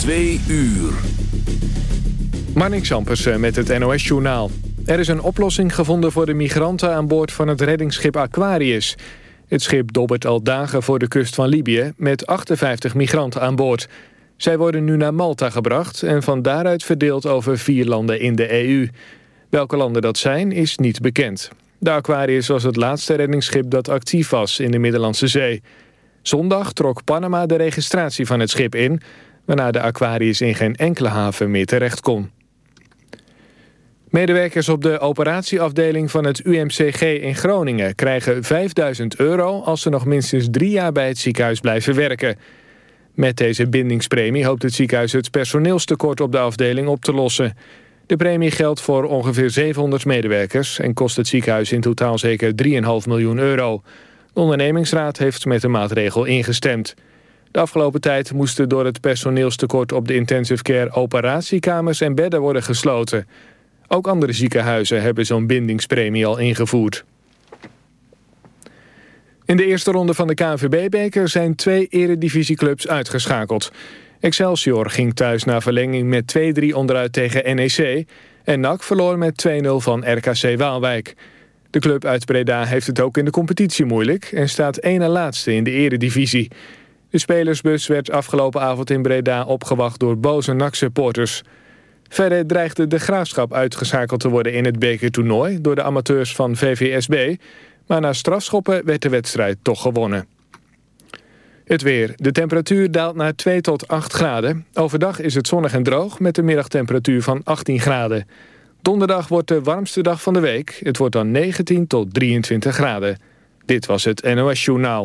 Twee uur. Marnik Sampers met het NOS-journaal. Er is een oplossing gevonden voor de migranten aan boord van het reddingsschip Aquarius. Het schip dobbert al dagen voor de kust van Libië met 58 migranten aan boord. Zij worden nu naar Malta gebracht en van daaruit verdeeld over vier landen in de EU. Welke landen dat zijn is niet bekend. De Aquarius was het laatste reddingsschip dat actief was in de Middellandse Zee. Zondag trok Panama de registratie van het schip in... waarna de Aquarius in geen enkele haven meer terecht kon. Medewerkers op de operatieafdeling van het UMCG in Groningen... krijgen 5000 euro als ze nog minstens drie jaar bij het ziekenhuis blijven werken. Met deze bindingspremie hoopt het ziekenhuis het personeelstekort op de afdeling op te lossen... De premie geldt voor ongeveer 700 medewerkers... en kost het ziekenhuis in totaal zeker 3,5 miljoen euro. De ondernemingsraad heeft met de maatregel ingestemd. De afgelopen tijd moesten door het personeelstekort op de intensive care... operatiekamers en bedden worden gesloten. Ook andere ziekenhuizen hebben zo'n bindingspremie al ingevoerd. In de eerste ronde van de KNVB-beker zijn twee eredivisieclubs uitgeschakeld. Excelsior ging thuis na verlenging met 2-3 onderuit tegen NEC... en NAC verloor met 2-0 van RKC Waalwijk. De club uit Breda heeft het ook in de competitie moeilijk... en staat na laatste in de eredivisie. De spelersbus werd afgelopen avond in Breda opgewacht door boze NAC-supporters. Verder dreigde de Graafschap uitgeschakeld te worden in het bekertoernooi... door de amateurs van VVSB... maar na strafschoppen werd de wedstrijd toch gewonnen. Het weer. De temperatuur daalt naar 2 tot 8 graden. Overdag is het zonnig en droog met een middagtemperatuur van 18 graden. Donderdag wordt de warmste dag van de week. Het wordt dan 19 tot 23 graden. Dit was het NOS Journaal.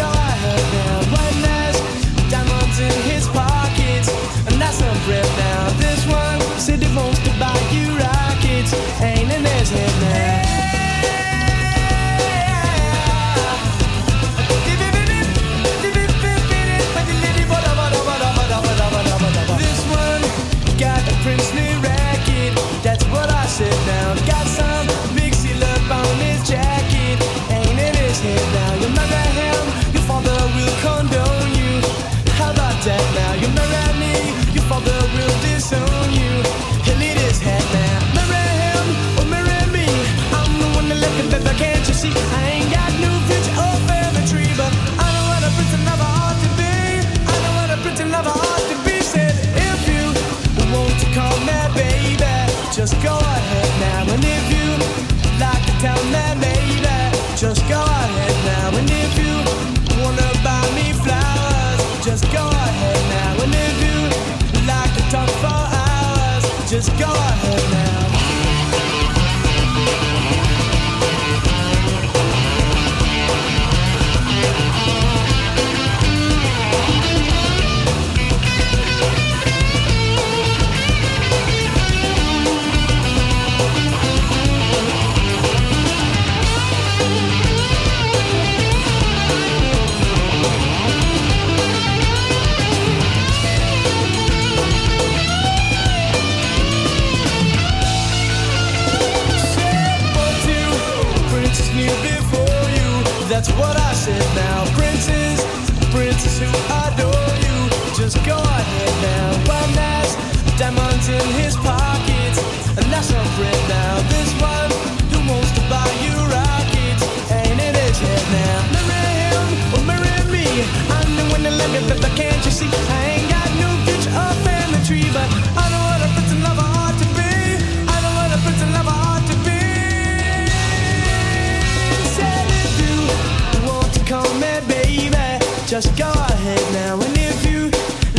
go ahead. just go just go ahead now. And if you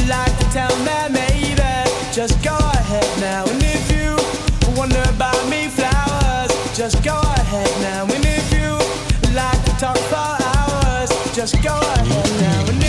like to tell me, maybe, just go ahead now. And if you wonder about me, flowers, just go ahead now. And if you like to talk for hours, just go ahead now.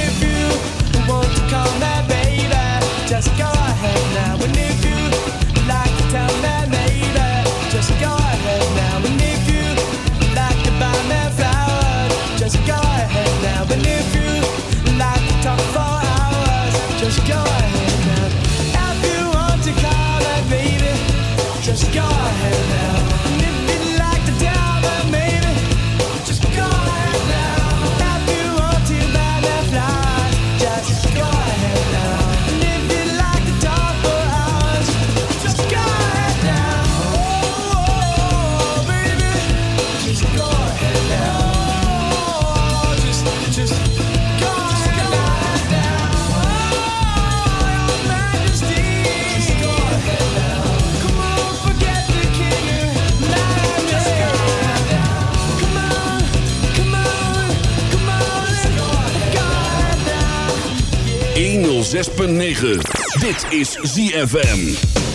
6.9. Dit is ZFM.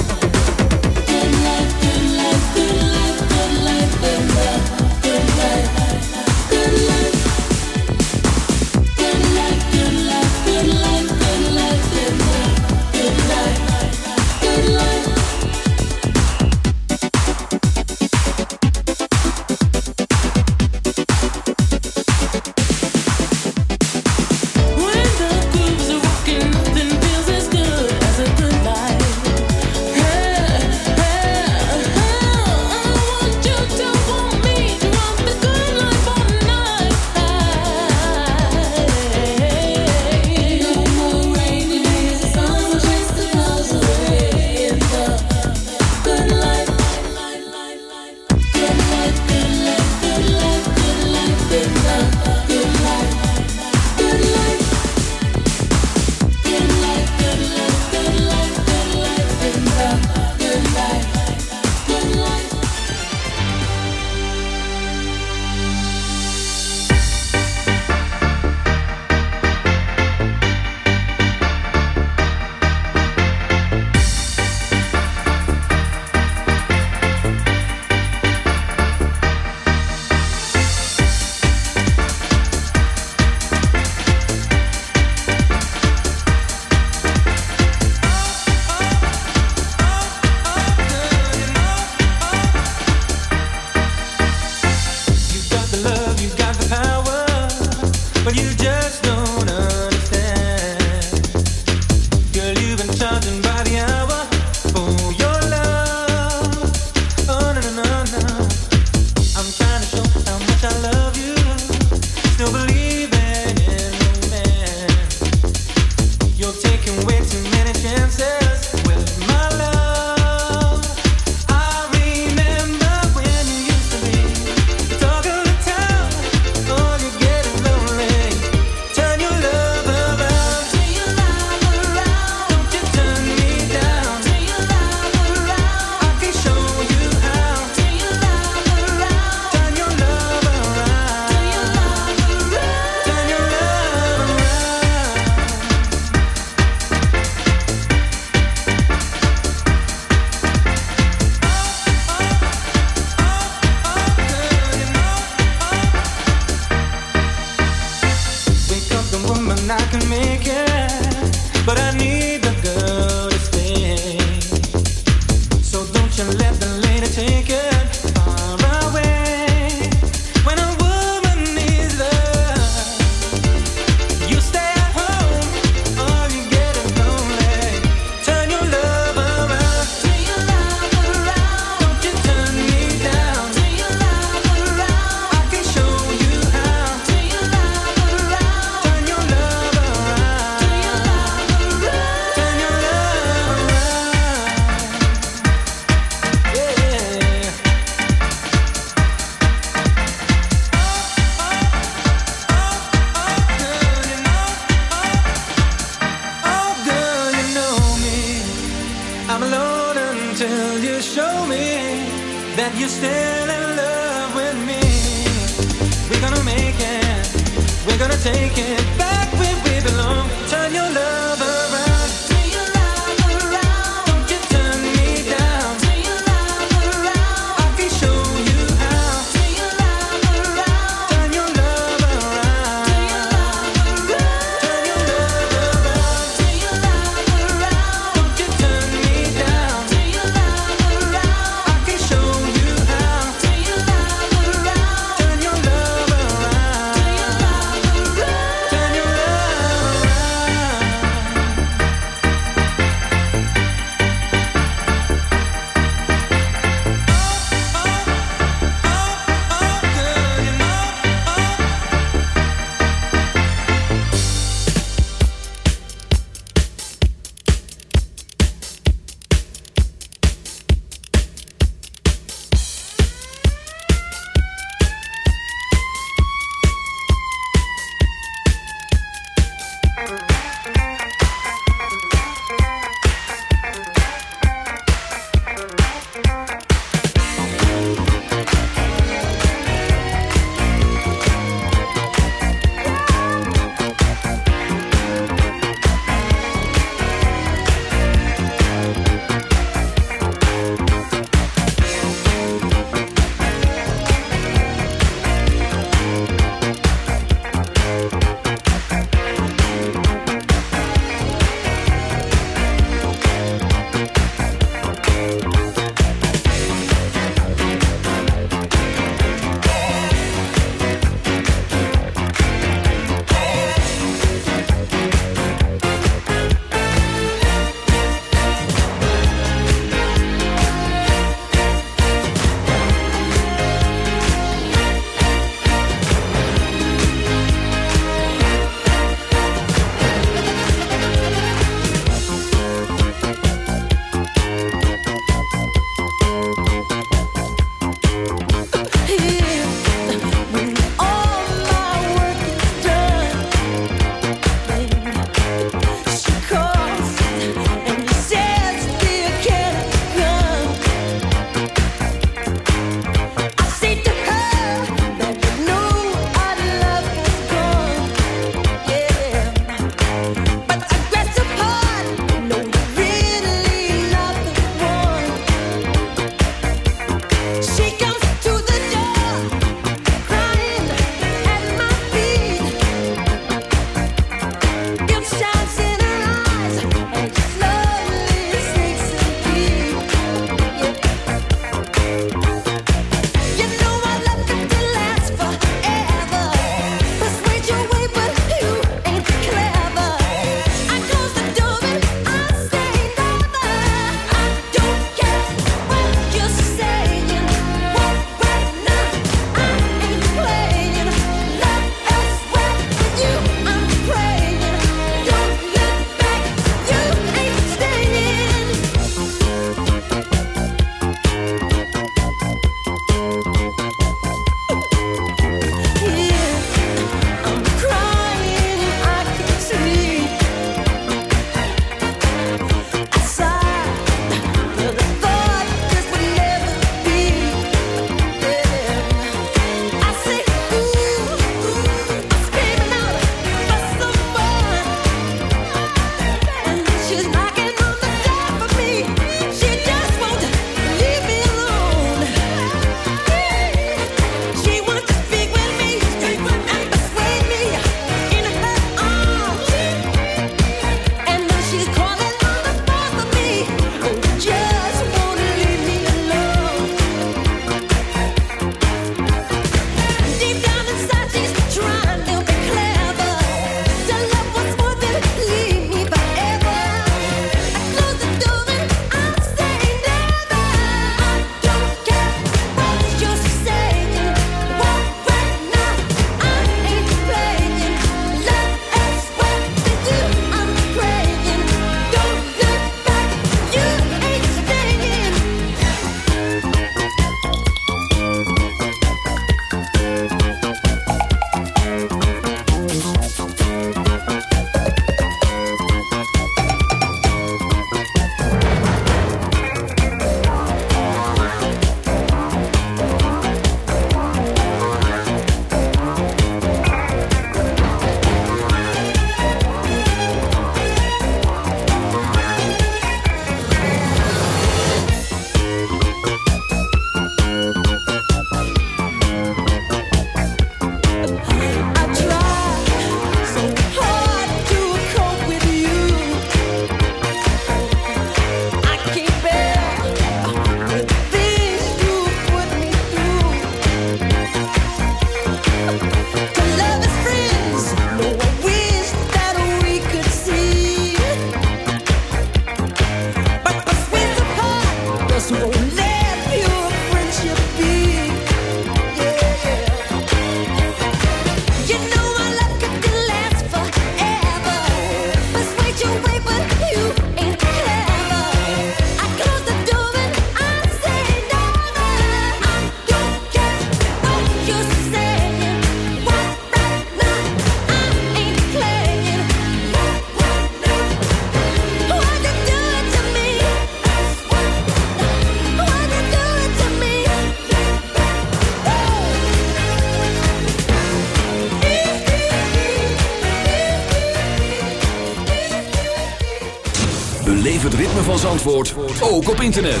Zandvoort ook op internet.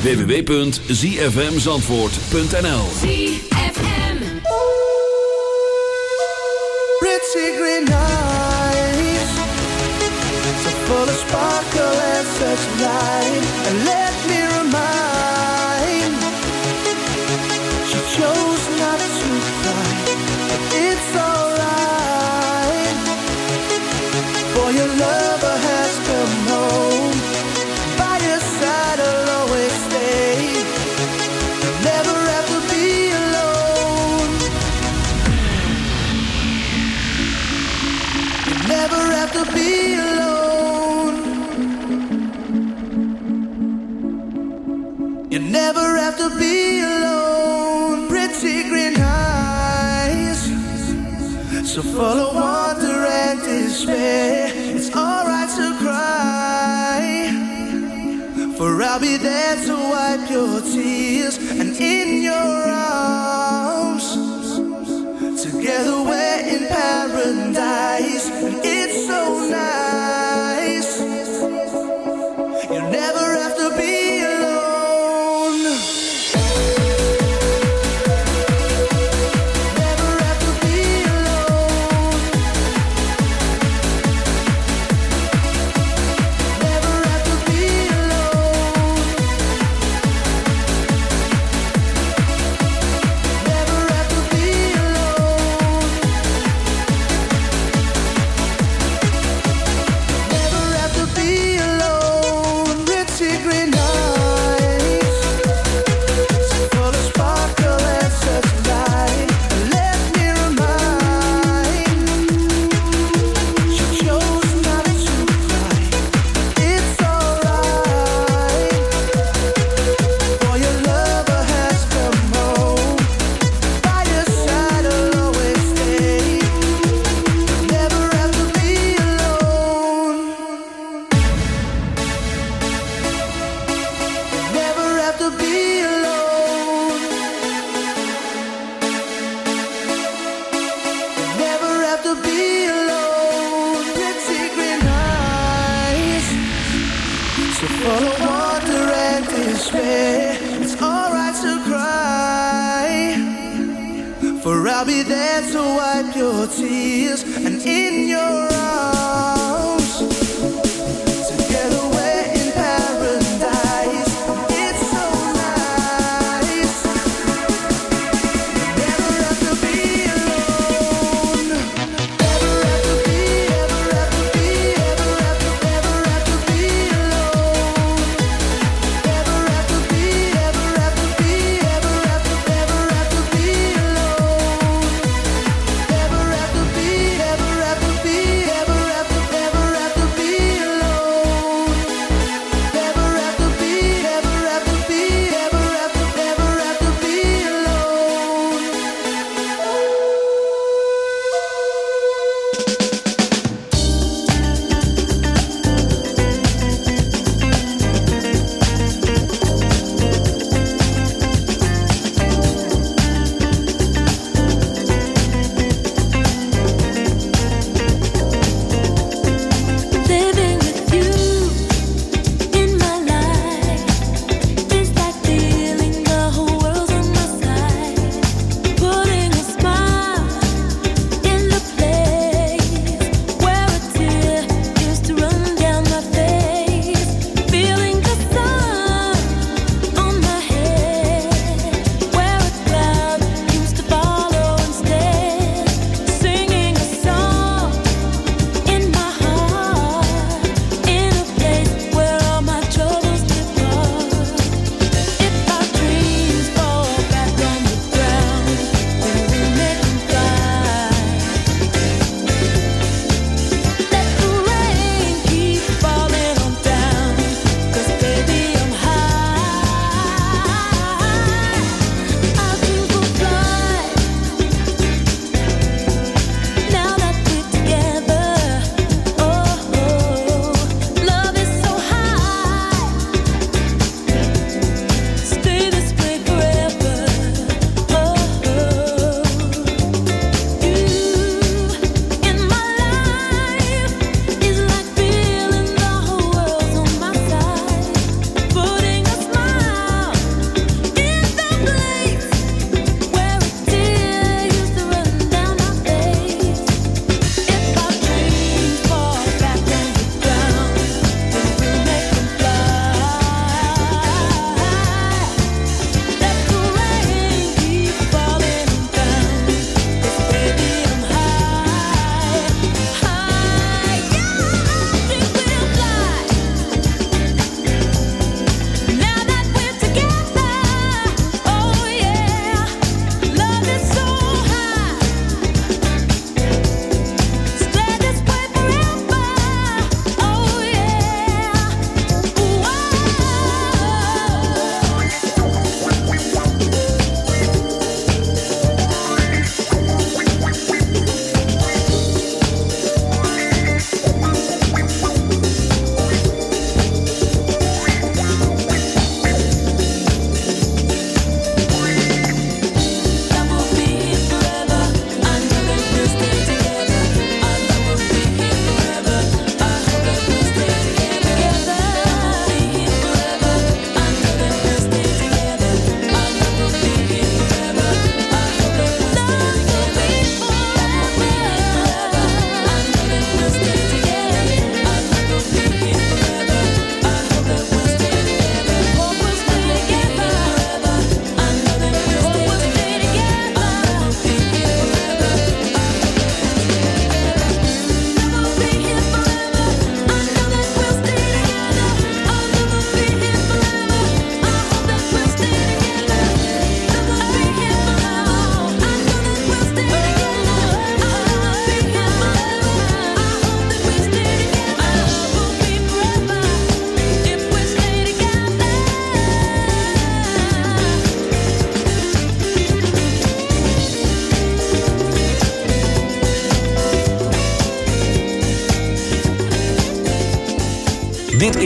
www.zfmzandvoort.nl ZFM Pretty green eyes So full of sparkle and such light And let me I'll be there to wipe your tears.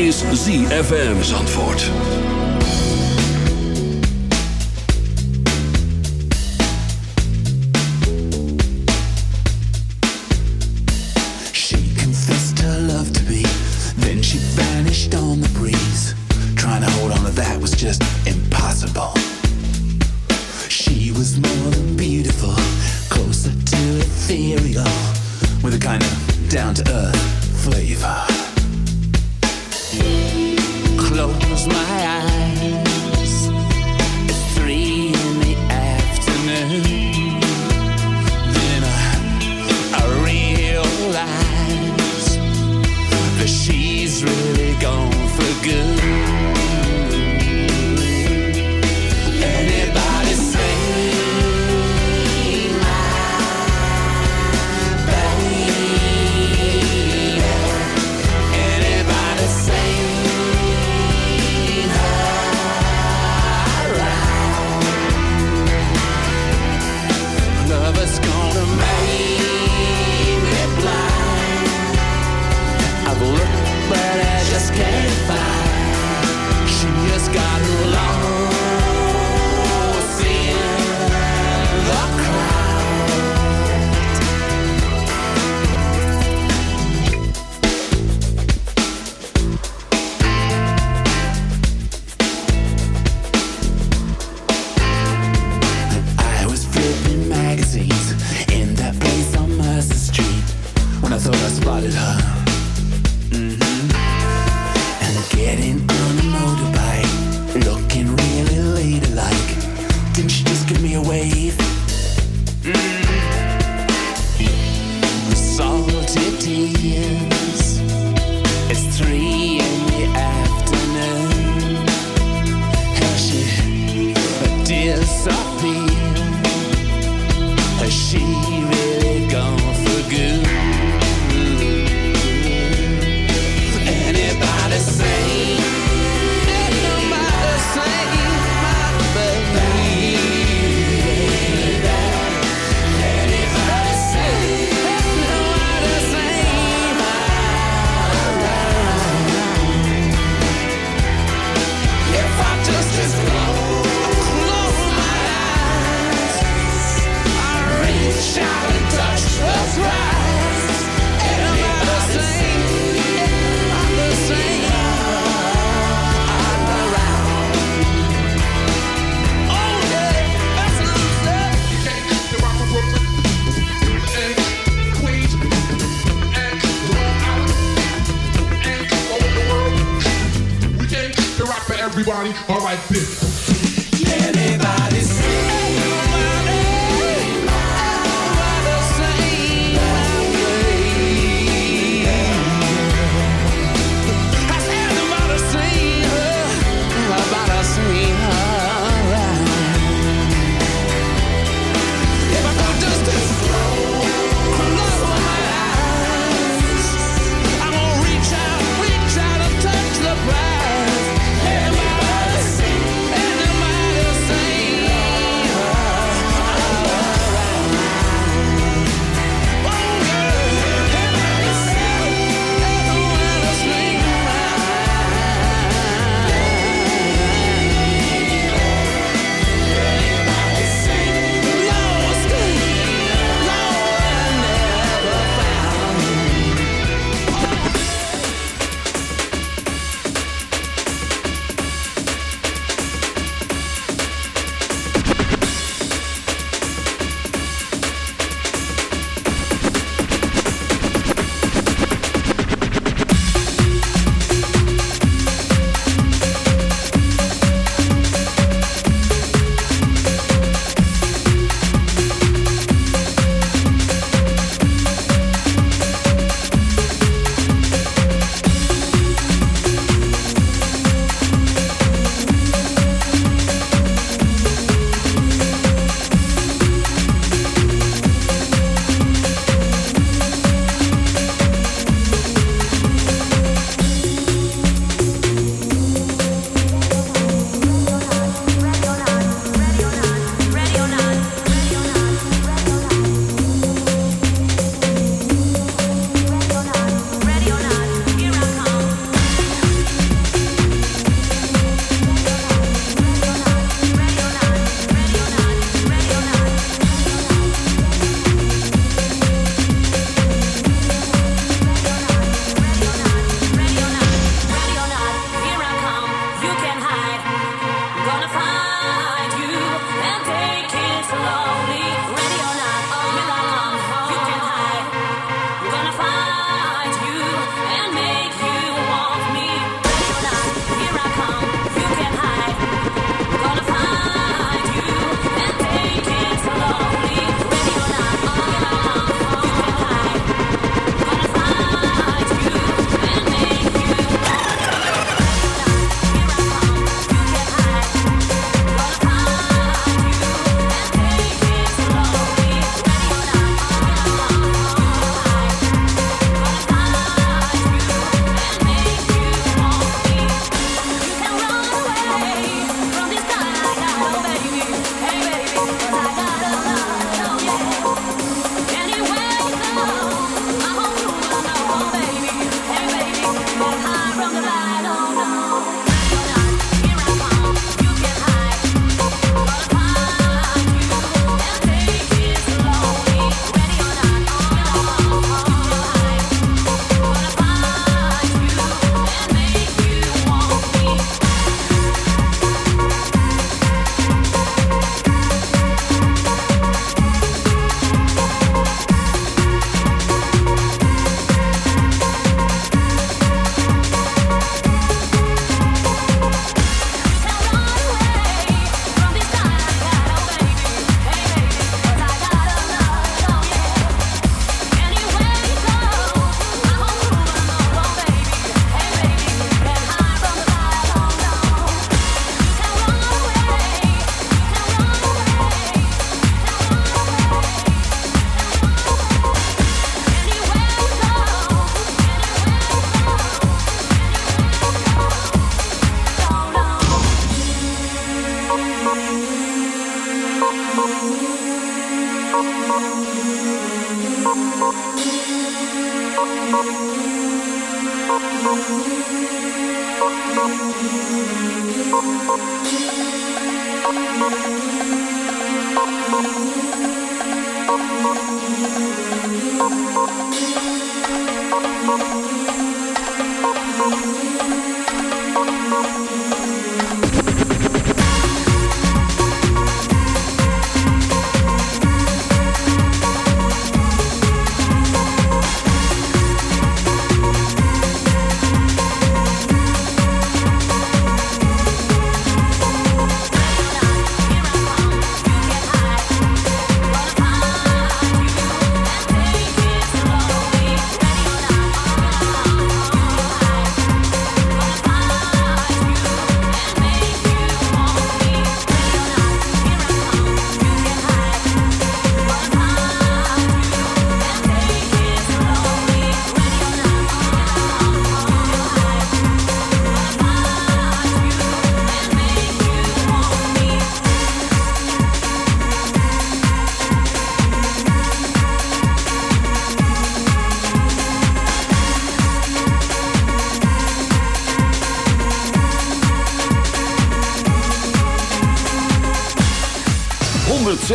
Is ZFM Zandvoort.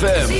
ZFM.